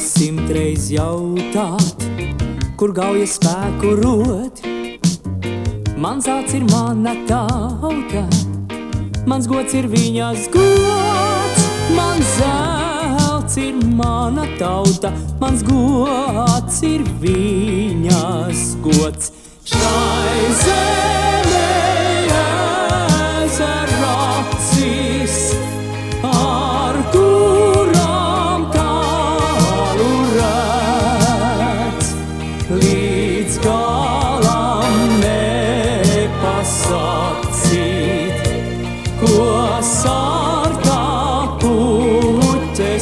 simtreiz jautāt, kur gauja spēku rot. Mans acis ir mana tauta, mans gods ir viņas gods, mans zelts ir mana tauta, mans gods ir viņas gods. Šai zemē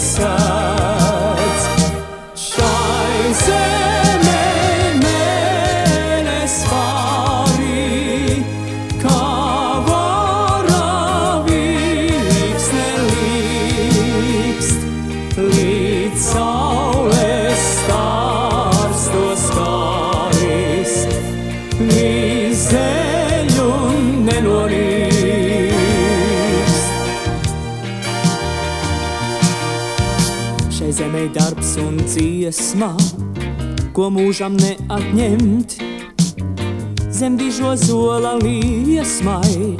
sēdz. Šai zemē mēnes pārī, kā varavīgs nelīkst, līdz saules stārs to skāris, līdz zemē darbs un dziesmā, ko mūžam neatņemt. Zem dižo zola liesmai,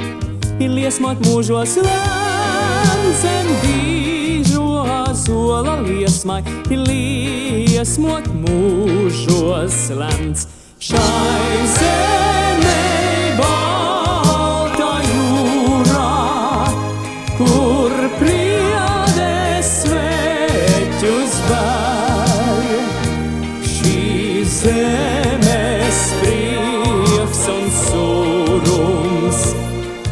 ir liesmot mūžos lēns. Zem dižo zola liesmai, ir liesmot mūžos lēns. Šai zemē bēr. Šī zemes prieks un surums,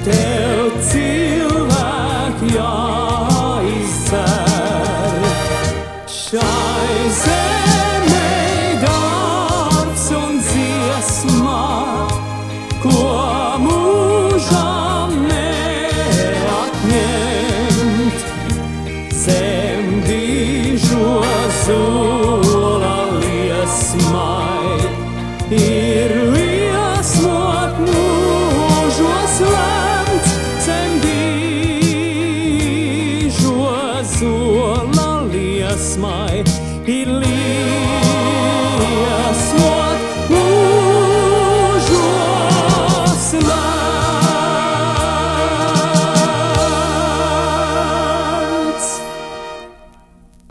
tev cilvēki jāizdzer. Šai zemē a smile. He leaves.